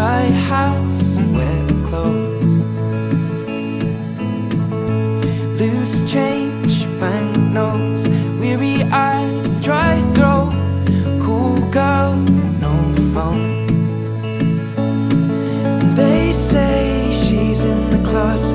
Dry house, wet clothes. Loose change, banknotes. Weary eyed, dry throat. Cool girl, no phone. They say she's in the class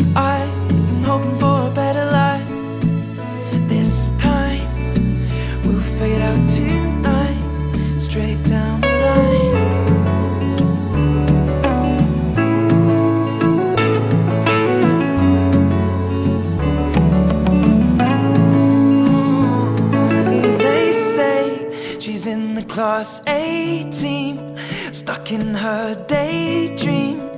and hoping for a better life. This time we'll fade out tonight, straight down the line. They say she's in the class A team, stuck in her daydream.